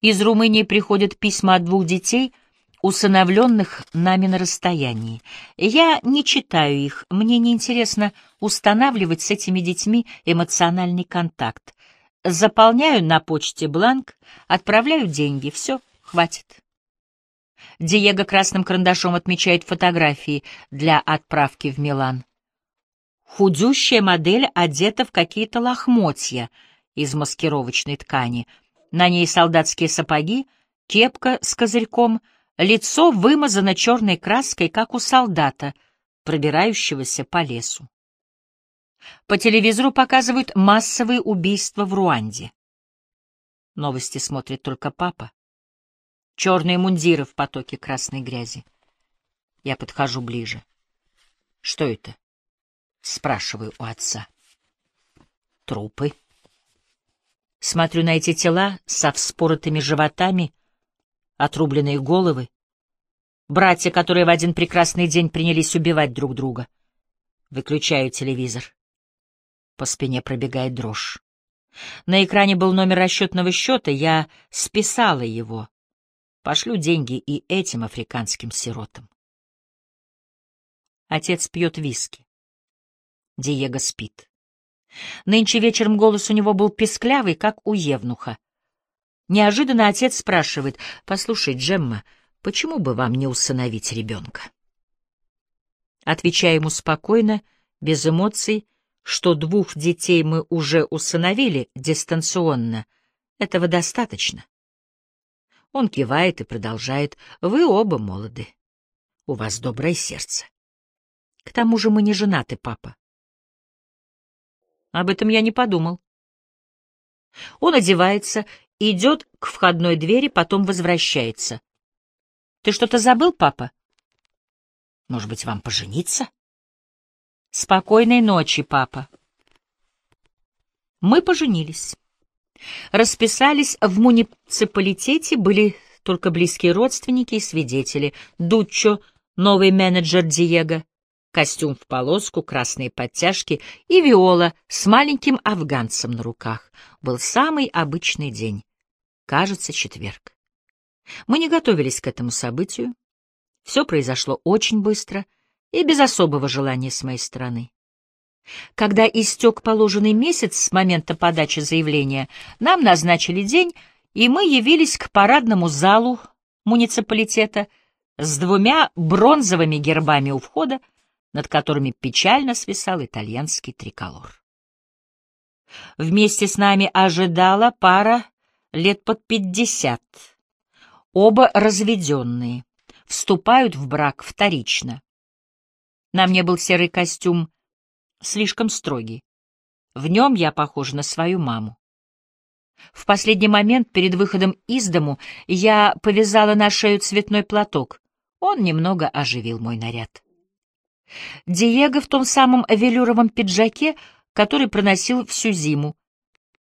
Из Румынии приходят письма от двух детей, усыновленных нами на расстоянии. Я не читаю их, мне не интересно устанавливать с этими детьми эмоциональный контакт. Заполняю на почте бланк, отправляю деньги, все, хватит. Диего красным карандашом отмечает фотографии для отправки в Милан. Худющая модель одета в какие-то лохмотья из маскировочной ткани. На ней солдатские сапоги, кепка с козырьком, лицо вымазано черной краской, как у солдата, пробирающегося по лесу. По телевизору показывают массовые убийства в Руанде. Новости смотрит только папа. Черные мундиры в потоке красной грязи. Я подхожу ближе. Что это? Спрашиваю у отца. Трупы. Смотрю на эти тела со вспоротыми животами, отрубленные головы. Братья, которые в один прекрасный день принялись убивать друг друга. Выключаю телевизор. По спине пробегает дрожь. На экране был номер расчетного счета, я списала его. Пошлю деньги и этим африканским сиротам. Отец пьет виски. Диего спит. Нынче вечером голос у него был песклявый, как у Евнуха. Неожиданно отец спрашивает, «Послушай, Джемма, почему бы вам не усыновить ребенка?» Отвечая ему спокойно, без эмоций, что двух детей мы уже усыновили дистанционно, этого достаточно. Он кивает и продолжает, «Вы оба молоды. У вас доброе сердце. К тому же мы не женаты, папа. Об этом я не подумал. Он одевается, идет к входной двери, потом возвращается. Ты что-то забыл, папа? Может быть, вам пожениться? Спокойной ночи, папа. Мы поженились. Расписались в муниципалитете, были только близкие родственники и свидетели. Дуччо, новый менеджер Диего, костюм в полоску, красные подтяжки и Виола с маленьким афганцем на руках. Был самый обычный день. Кажется, четверг. Мы не готовились к этому событию. Все произошло очень быстро и без особого желания с моей стороны. Когда истек положенный месяц с момента подачи заявления, нам назначили день, и мы явились к парадному залу муниципалитета с двумя бронзовыми гербами у входа, над которыми печально свисал итальянский триколор. Вместе с нами ожидала пара лет под пятьдесят. Оба разведенные, вступают в брак вторично. На мне был серый костюм, слишком строгий. В нем я похожа на свою маму. В последний момент перед выходом из дому я повязала на шею цветной платок. Он немного оживил мой наряд. Диего в том самом велюровом пиджаке, который проносил всю зиму.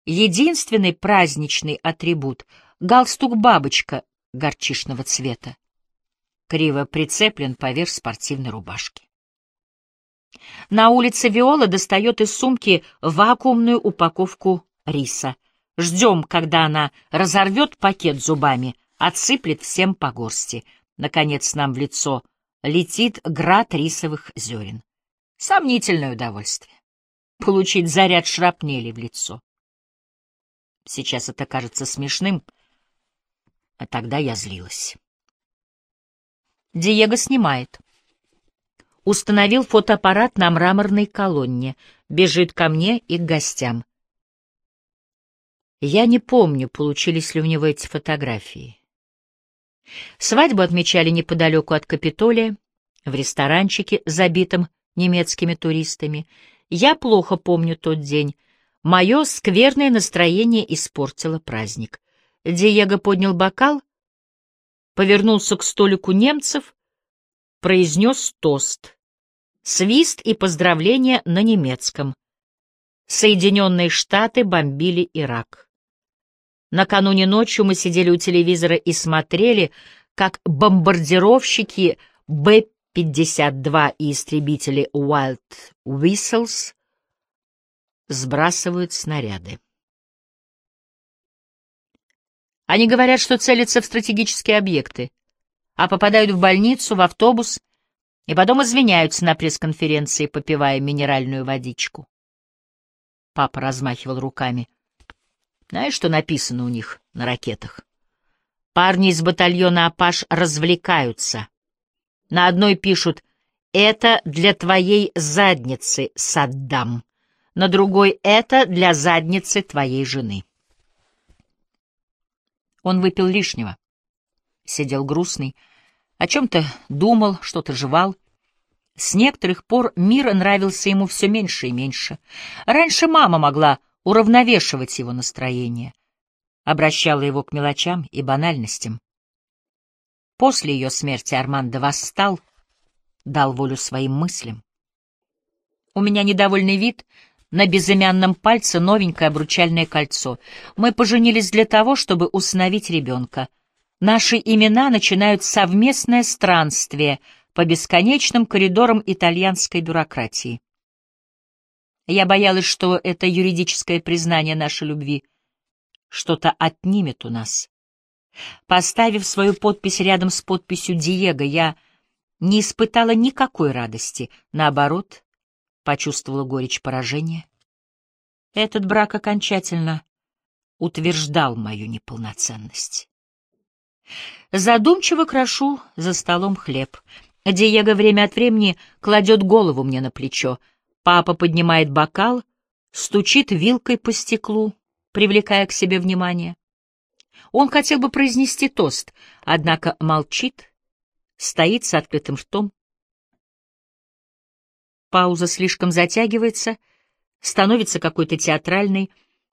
Единственный праздничный атрибут — галстук-бабочка горчишного цвета. Криво прицеплен поверх спортивной рубашки. На улице Виола достает из сумки вакуумную упаковку риса. Ждем, когда она разорвет пакет зубами, отсыплет всем по горсти. Наконец нам в лицо летит град рисовых зерен. Сомнительное удовольствие. Получить заряд шрапнели в лицо. Сейчас это кажется смешным, а тогда я злилась. Диего снимает. Установил фотоаппарат на мраморной колонне, бежит ко мне и к гостям. Я не помню, получились ли у него эти фотографии. Свадьбу отмечали неподалеку от Капитолия, в ресторанчике, забитом немецкими туристами. Я плохо помню тот день. Мое скверное настроение испортило праздник. Диего поднял бокал, повернулся к столику немцев, произнес тост. Свист и поздравления на немецком. Соединенные Штаты бомбили Ирак. Накануне ночью мы сидели у телевизора и смотрели, как бомбардировщики Б-52 и истребители Wild Whistles сбрасывают снаряды. Они говорят, что целятся в стратегические объекты, а попадают в больницу, в автобус и потом извиняются на пресс-конференции, попивая минеральную водичку. Папа размахивал руками. Знаешь, что написано у них на ракетах? Парни из батальона «Апаш» развлекаются. На одной пишут «Это для твоей задницы, Саддам». На другой «Это для задницы твоей жены». Он выпил лишнего. Сидел грустный, о чем-то думал, что-то жевал. С некоторых пор мир нравился ему все меньше и меньше. Раньше мама могла уравновешивать его настроение, обращала его к мелочам и банальностям. После ее смерти Армандо восстал, дал волю своим мыслям. У меня недовольный вид — на безымянном пальце новенькое обручальное кольцо. Мы поженились для того, чтобы усыновить ребенка. Наши имена начинают совместное странствие по бесконечным коридорам итальянской бюрократии. Я боялась, что это юридическое признание нашей любви что-то отнимет у нас. Поставив свою подпись рядом с подписью Диего, я не испытала никакой радости, наоборот, почувствовала горечь поражения. Этот брак окончательно утверждал мою неполноценность. Задумчиво крошу за столом хлеб. Диего время от времени кладет голову мне на плечо. Папа поднимает бокал, стучит вилкой по стеклу, привлекая к себе внимание. Он хотел бы произнести тост, однако молчит, стоит с открытым ртом. Пауза слишком затягивается, становится какой-то театральной.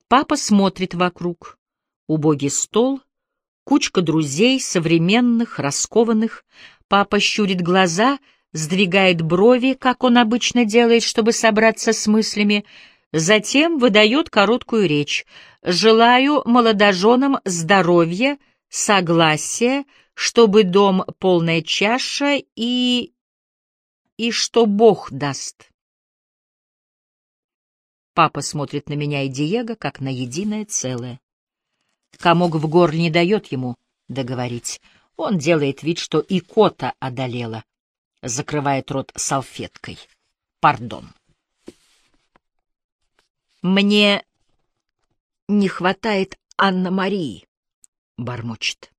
Папа смотрит вокруг. Убогий стол, кучка друзей, современных, раскованных. Папа щурит глаза, сдвигает брови, как он обычно делает, чтобы собраться с мыслями, затем выдает короткую речь. «Желаю молодоженам здоровья, согласия, чтобы дом полная чаша и и что Бог даст. Папа смотрит на меня и Диего, как на единое целое. Комок в горле не дает ему договорить. Он делает вид, что и кота одолела, закрывает рот салфеткой. Пардон. Мне не хватает Анна-Марии, бормочет.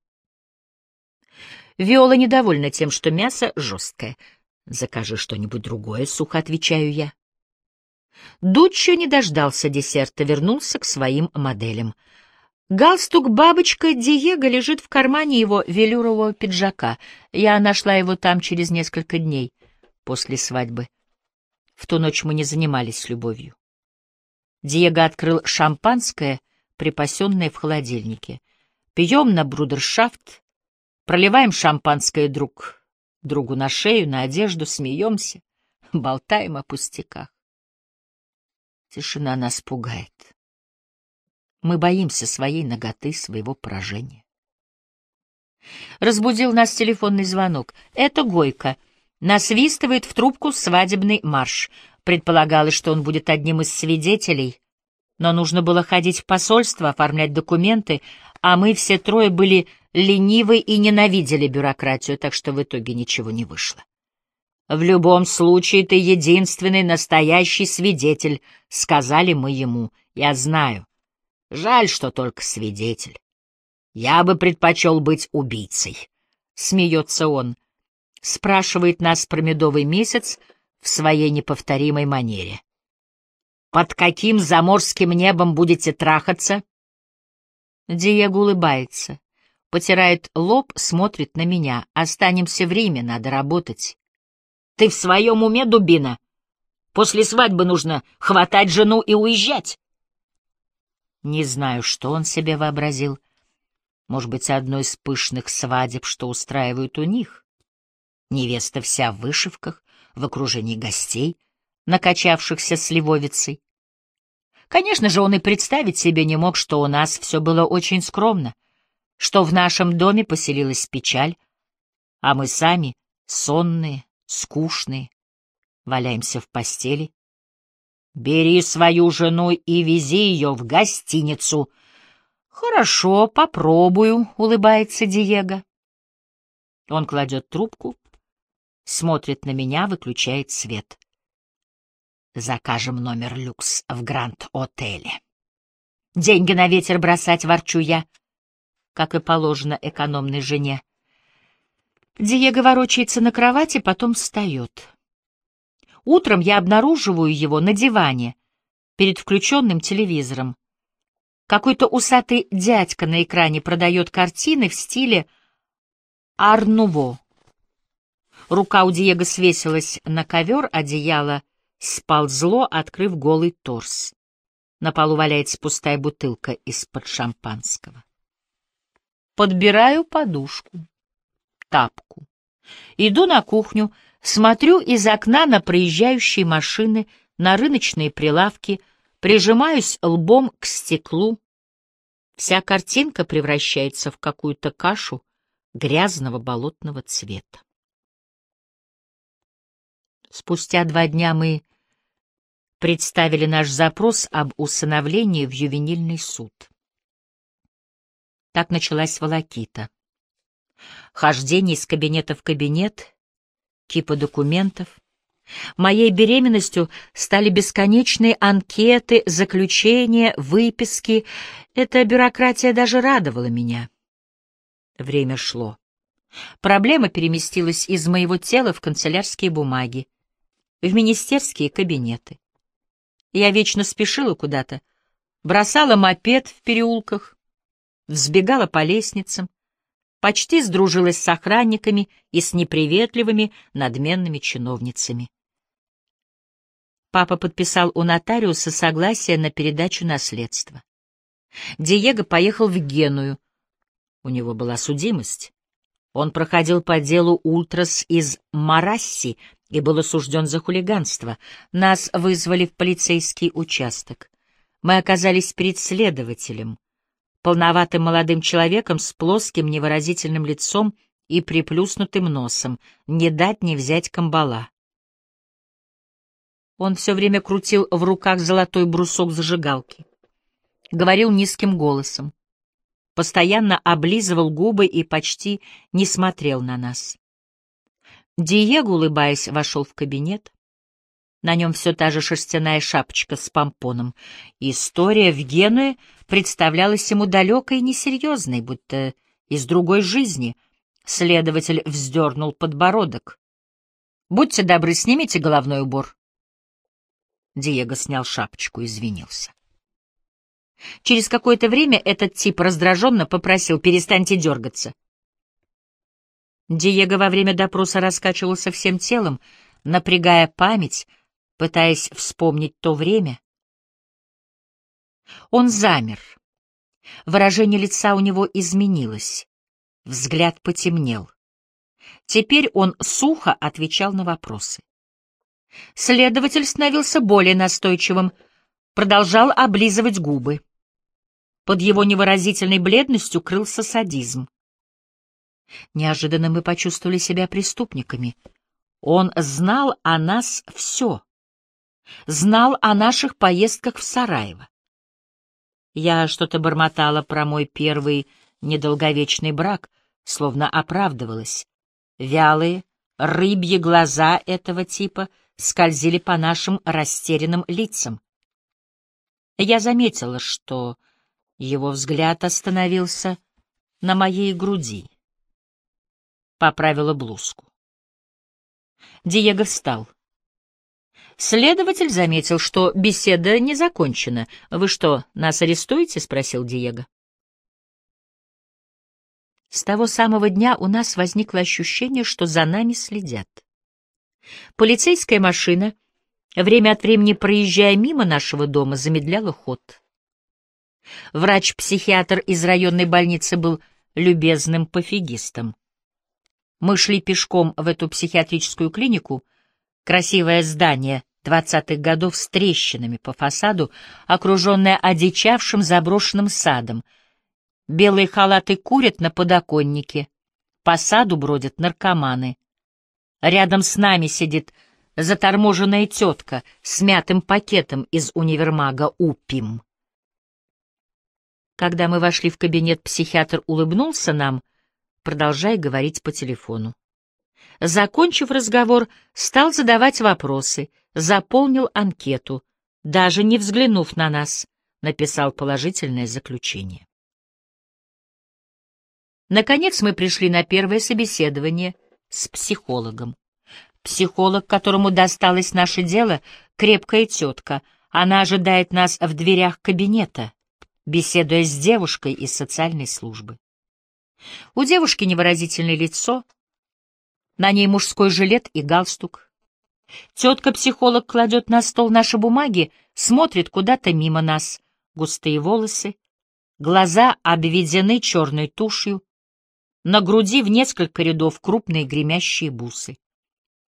Виола недовольна тем, что мясо жесткое — Закажи что-нибудь другое, — сухо отвечаю я. Дуччо не дождался десерта, вернулся к своим моделям. Галстук-бабочка Диего лежит в кармане его велюрового пиджака. Я нашла его там через несколько дней после свадьбы. В ту ночь мы не занимались любовью. Диего открыл шампанское, припасенное в холодильнике. Пьем на брудершафт, проливаем шампанское друг другу на шею, на одежду, смеемся, болтаем о пустяках. Тишина нас пугает. Мы боимся своей ноготы, своего поражения. Разбудил нас телефонный звонок. Это Гойко. Насвистывает в трубку свадебный марш. Предполагалось, что он будет одним из свидетелей, но нужно было ходить в посольство, оформлять документы, а мы все трое были ленивы и ненавидели бюрократию, так что в итоге ничего не вышло. «В любом случае ты единственный настоящий свидетель», — сказали мы ему. «Я знаю. Жаль, что только свидетель. Я бы предпочел быть убийцей», — смеется он. Спрашивает нас про медовый месяц в своей неповторимой манере. «Под каким заморским небом будете трахаться?» Диего улыбается потирает лоб, смотрит на меня. Останемся в Риме, надо работать. Ты в своем уме, дубина? После свадьбы нужно хватать жену и уезжать. Не знаю, что он себе вообразил. Может быть, одной из пышных свадеб, что устраивают у них. Невеста вся в вышивках, в окружении гостей, накачавшихся сливовицей. Конечно же, он и представить себе не мог, что у нас все было очень скромно — что в нашем доме поселилась печаль, а мы сами, сонные, скучные, валяемся в постели. Бери свою жену и вези ее в гостиницу. «Хорошо, попробую», — улыбается Диего. Он кладет трубку, смотрит на меня, выключает свет. Закажем номер люкс в Гранд-отеле. Деньги на ветер бросать ворчу я, как и положено экономной жене. Диего ворочается на кровати, потом встает. Утром я обнаруживаю его на диване, перед включенным телевизором. Какой-то усатый дядька на экране продает картины в стиле Арнуво. Рука у Диего свесилась на ковер, одеяло сползло, открыв голый торс. На полу валяется пустая бутылка из-под шампанского. Подбираю подушку, тапку. Иду на кухню, смотрю из окна на проезжающие машины, на рыночные прилавки, прижимаюсь лбом к стеклу. Вся картинка превращается в какую-то кашу грязного болотного цвета. Спустя два дня мы представили наш запрос об усыновлении в ювенильный суд. Так началась волокита. Хождение из кабинета в кабинет, кипа документов. Моей беременностью стали бесконечные анкеты, заключения, выписки. Эта бюрократия даже радовала меня. Время шло. Проблема переместилась из моего тела в канцелярские бумаги в министерские кабинеты. Я вечно спешила куда-то, бросала мопед в переулках, взбегала по лестницам, почти сдружилась с охранниками и с неприветливыми, надменными чиновницами. Папа подписал у нотариуса согласие на передачу наследства. Диего поехал в Геную. У него была судимость. Он проходил по делу Ультрас из Марасси и был осужден за хулиганство. Нас вызвали в полицейский участок. Мы оказались перед следователем, полноватым молодым человеком с плоским невыразительным лицом и приплюснутым носом, не дать не взять камбала. Он все время крутил в руках золотой брусок зажигалки. Говорил низким голосом постоянно облизывал губы и почти не смотрел на нас. Диего, улыбаясь, вошел в кабинет. На нем все та же шерстяная шапочка с помпоном. История в Генуе представлялась ему далекой и несерьезной, будто из другой жизни. Следователь вздернул подбородок. «Будьте добры, снимите головной убор». Диего снял шапочку и извинился. Через какое-то время этот тип раздраженно попросил «перестаньте дергаться». Диего во время допроса раскачивался всем телом, напрягая память, пытаясь вспомнить то время. Он замер. Выражение лица у него изменилось. Взгляд потемнел. Теперь он сухо отвечал на вопросы. Следователь становился более настойчивым, продолжал облизывать губы. Под его невыразительной бледностью крылся садизм. Неожиданно мы почувствовали себя преступниками. Он знал о нас все. Знал о наших поездках в Сараево. Я что-то бормотала про мой первый недолговечный брак, словно оправдывалась. Вялые, рыбьи глаза этого типа скользили по нашим растерянным лицам. Я заметила, что его взгляд остановился на моей груди. Поправила блузку. Диего встал. Следователь заметил, что беседа не закончена. «Вы что, нас арестуете?» — спросил Диего. С того самого дня у нас возникло ощущение, что за нами следят. Полицейская машина, время от времени проезжая мимо нашего дома, замедляла ход. Врач-психиатр из районной больницы был любезным пофигистом. Мы шли пешком в эту психиатрическую клинику, красивое здание двадцатых годов с трещинами по фасаду, окруженное одичавшим заброшенным садом. Белые халаты курят на подоконнике, по саду бродят наркоманы. Рядом с нами сидит заторможенная тетка с мятым пакетом из универмага «Упим». Когда мы вошли в кабинет, психиатр улыбнулся нам, продолжая говорить по телефону. Закончив разговор, стал задавать вопросы, заполнил анкету, даже не взглянув на нас, написал положительное заключение. Наконец мы пришли на первое собеседование с психологом. Психолог, которому досталось наше дело, крепкая тетка. Она ожидает нас в дверях кабинета беседуя с девушкой из социальной службы. У девушки невыразительное лицо, на ней мужской жилет и галстук. Тетка-психолог кладет на стол наши бумаги, смотрит куда-то мимо нас. Густые волосы, глаза обведены черной тушью, на груди в несколько рядов крупные гремящие бусы.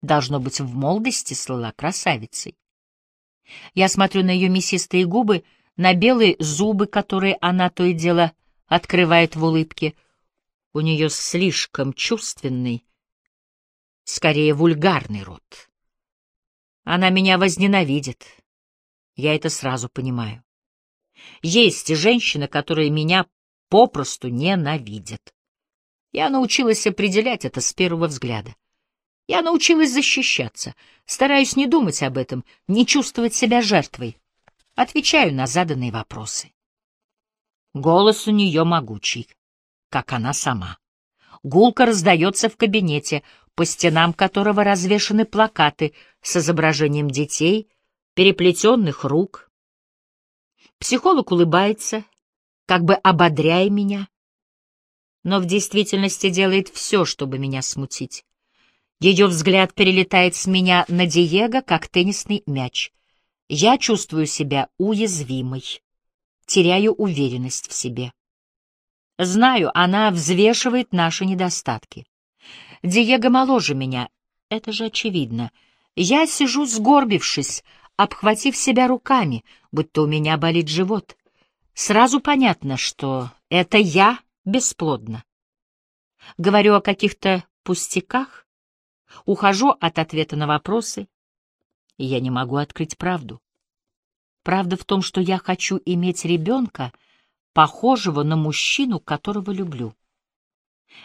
Должно быть, в молодости слыла красавицей. Я смотрю на ее мясистые губы — на белые зубы, которые она то и дело открывает в улыбке. У нее слишком чувственный, скорее вульгарный рот. Она меня возненавидит. Я это сразу понимаю. Есть женщины, которые меня попросту ненавидят. Я научилась определять это с первого взгляда. Я научилась защищаться, стараюсь не думать об этом, не чувствовать себя жертвой. Отвечаю на заданные вопросы. Голос у нее могучий, как она сама. Гулка раздается в кабинете, по стенам которого развешаны плакаты с изображением детей, переплетенных рук. Психолог улыбается, как бы ободряя меня, но в действительности делает все, чтобы меня смутить. Ее взгляд перелетает с меня на Диего, как теннисный мяч. Я чувствую себя уязвимой, теряю уверенность в себе. Знаю, она взвешивает наши недостатки. Диего моложе меня, это же очевидно. Я сижу сгорбившись, обхватив себя руками, будто у меня болит живот. Сразу понятно, что это я бесплодна. Говорю о каких-то пустяках, ухожу от ответа на вопросы, и я не могу открыть правду. Правда в том, что я хочу иметь ребенка, похожего на мужчину, которого люблю.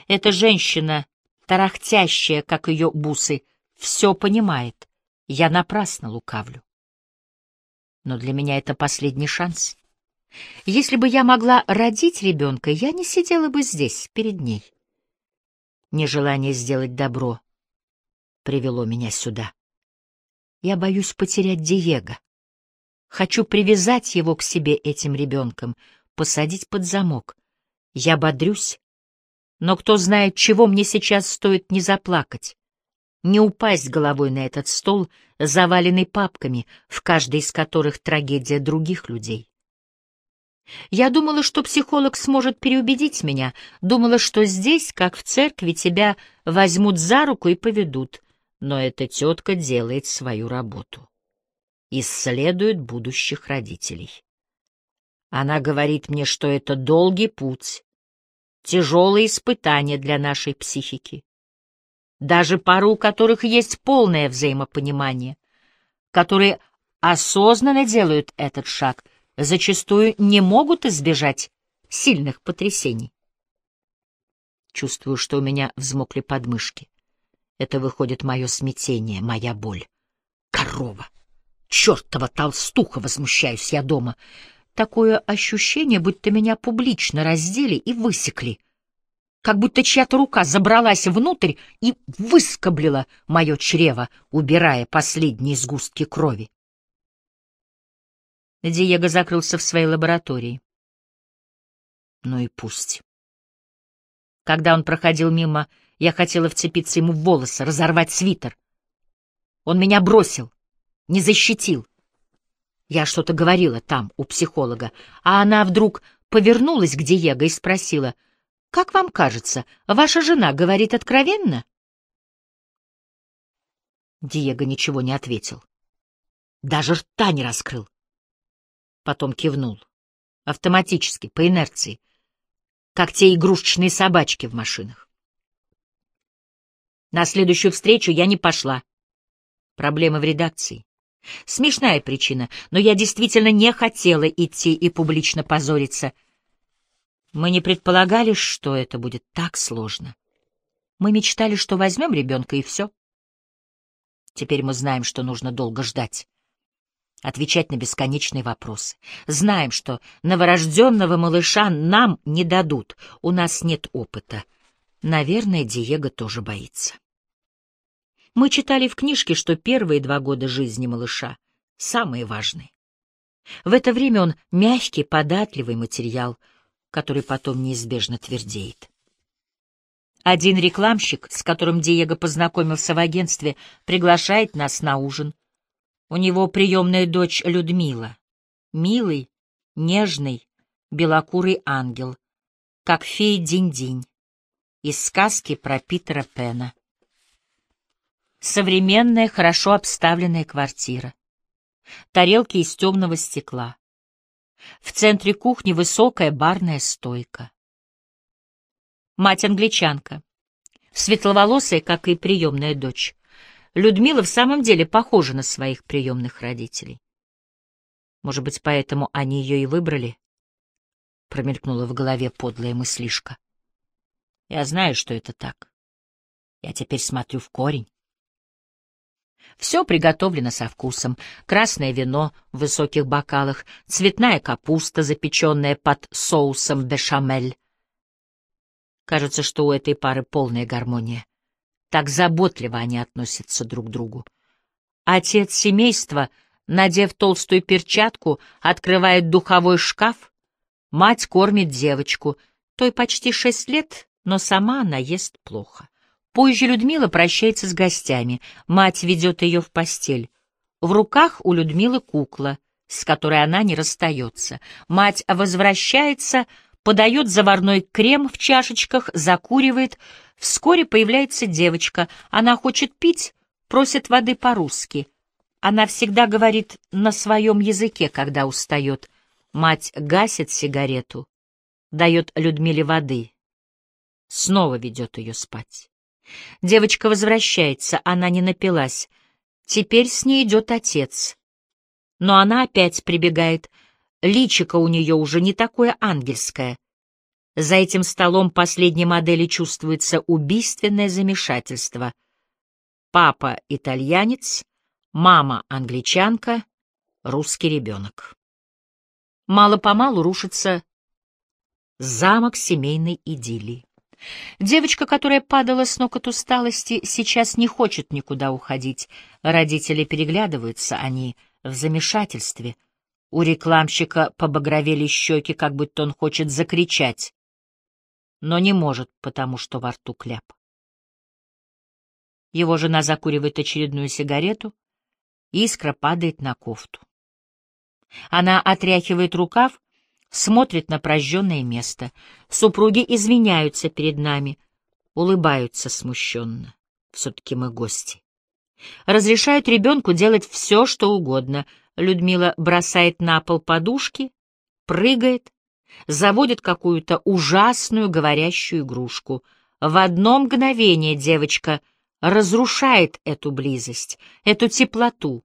Эта женщина, тарахтящая, как ее бусы, все понимает. Я напрасно лукавлю. Но для меня это последний шанс. Если бы я могла родить ребенка, я не сидела бы здесь, перед ней. Нежелание сделать добро привело меня сюда. Я боюсь потерять Диего. Хочу привязать его к себе этим ребенком, посадить под замок. Я бодрюсь, но кто знает, чего мне сейчас стоит не заплакать, не упасть головой на этот стол, заваленный папками, в каждой из которых трагедия других людей. Я думала, что психолог сможет переубедить меня, думала, что здесь, как в церкви, тебя возьмут за руку и поведут но эта тетка делает свою работу. Исследует будущих родителей. Она говорит мне, что это долгий путь, тяжелые испытания для нашей психики. Даже пару, у которых есть полное взаимопонимание, которые осознанно делают этот шаг, зачастую не могут избежать сильных потрясений. Чувствую, что у меня взмокли подмышки. Это выходит мое смятение, моя боль. Корова! Чертова толстуха! Возмущаюсь я дома. Такое ощущение, будто меня публично раздели и высекли. Как будто чья-то рука забралась внутрь и выскоблила мое чрево, убирая последние сгустки крови. Диего закрылся в своей лаборатории. Ну и пусть. Когда он проходил мимо я хотела вцепиться ему в волосы, разорвать свитер. Он меня бросил, не защитил. Я что-то говорила там, у психолога, а она вдруг повернулась к Диего и спросила, «Как вам кажется, ваша жена говорит откровенно?» Диего ничего не ответил. Даже рта не раскрыл. Потом кивнул. Автоматически, по инерции. Как те игрушечные собачки в машинах. На следующую встречу я не пошла. Проблемы в редакции. Смешная причина, но я действительно не хотела идти и публично позориться. Мы не предполагали, что это будет так сложно. Мы мечтали, что возьмем ребенка и все. Теперь мы знаем, что нужно долго ждать, отвечать на бесконечные вопросы. Знаем, что новорожденного малыша нам не дадут, у нас нет опыта. Наверное, Диего тоже боится. Мы читали в книжке, что первые два года жизни малыша самые важные. В это время он мягкий, податливый материал, который потом неизбежно твердеет. Один рекламщик, с которым Диего познакомился в агентстве, приглашает нас на ужин. У него приемная дочь Людмила. Милый, нежный, белокурый ангел, как фея Динь-Динь из сказки про Питера Пена. Современная, хорошо обставленная квартира. Тарелки из темного стекла. В центре кухни высокая барная стойка. Мать-англичанка. Светловолосая, как и приемная дочь. Людмила в самом деле похожа на своих приемных родителей. Может быть, поэтому они ее и выбрали? Промелькнула в голове подлая мыслишка. Я знаю, что это так. Я теперь смотрю в корень. Все приготовлено со вкусом. Красное вино в высоких бокалах, цветная капуста, запеченная под соусом бешамель. Кажется, что у этой пары полная гармония. Так заботливо они относятся друг к другу. Отец семейства, надев толстую перчатку, открывает духовой шкаф. Мать кормит девочку, той почти шесть лет, но сама она ест плохо. Позже Людмила прощается с гостями, мать ведет ее в постель. В руках у Людмилы кукла, с которой она не расстается. Мать возвращается, подает заварной крем в чашечках, закуривает. Вскоре появляется девочка. Она хочет пить, просит воды по-русски. Она всегда говорит на своем языке, когда устает. Мать гасит сигарету, дает Людмиле воды, снова ведет ее спать. Девочка возвращается, она не напилась. Теперь с ней идет отец. Но она опять прибегает. Личико у нее уже не такое ангельское. За этим столом последней модели чувствуется убийственное замешательство. Папа — итальянец, мама — англичанка, русский ребенок. Мало-помалу рушится замок семейной идиллии. Девочка, которая падала с ног от усталости, сейчас не хочет никуда уходить. Родители переглядываются, они в замешательстве. У рекламщика побагровели щеки, как будто он хочет закричать, но не может, потому что во рту кляп. Его жена закуривает очередную сигарету, искра падает на кофту. Она отряхивает рукав, смотрит на прожженное место. Супруги извиняются перед нами, улыбаются смущенно. Все-таки мы гости. Разрешают ребенку делать все, что угодно. Людмила бросает на пол подушки, прыгает, заводит какую-то ужасную говорящую игрушку. В одно мгновение девочка разрушает эту близость, эту теплоту,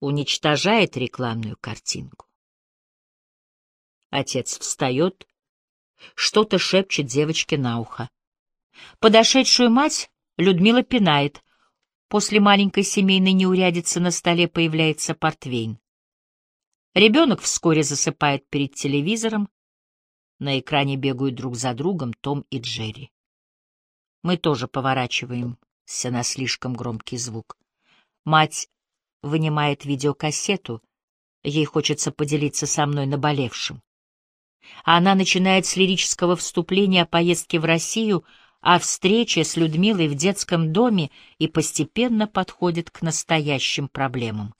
уничтожает рекламную картинку. Отец встает, что-то шепчет девочке на ухо. Подошедшую мать Людмила пинает. После маленькой семейной неурядицы на столе появляется портвейн. Ребенок вскоре засыпает перед телевизором. На экране бегают друг за другом Том и Джерри. Мы тоже поворачиваемся на слишком громкий звук. Мать вынимает видеокассету. Ей хочется поделиться со мной наболевшим. Она начинает с лирического вступления о поездке в Россию, о встрече с Людмилой в детском доме и постепенно подходит к настоящим проблемам.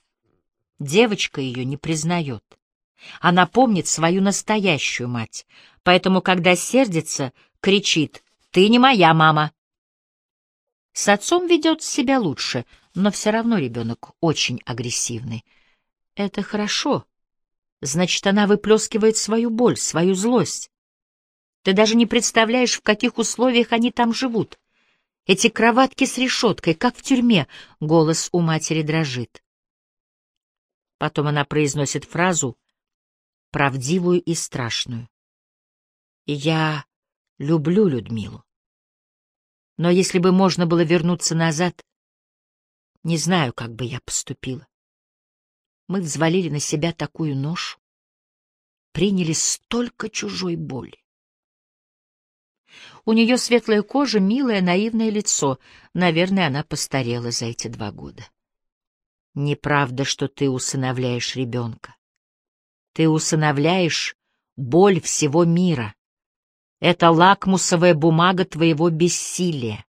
Девочка ее не признает. Она помнит свою настоящую мать, поэтому, когда сердится, кричит «Ты не моя мама!». С отцом ведет себя лучше, но все равно ребенок очень агрессивный. Это хорошо, Значит, она выплескивает свою боль, свою злость. Ты даже не представляешь, в каких условиях они там живут. Эти кроватки с решеткой, как в тюрьме, голос у матери дрожит. Потом она произносит фразу, правдивую и страшную. Я люблю Людмилу. Но если бы можно было вернуться назад, не знаю, как бы я поступила. Мы взвалили на себя такую ношу, приняли столько чужой боли. У нее светлая кожа, милое, наивное лицо. Наверное, она постарела за эти два года. Неправда, что ты усыновляешь ребенка. Ты усыновляешь боль всего мира. Это лакмусовая бумага твоего бессилия.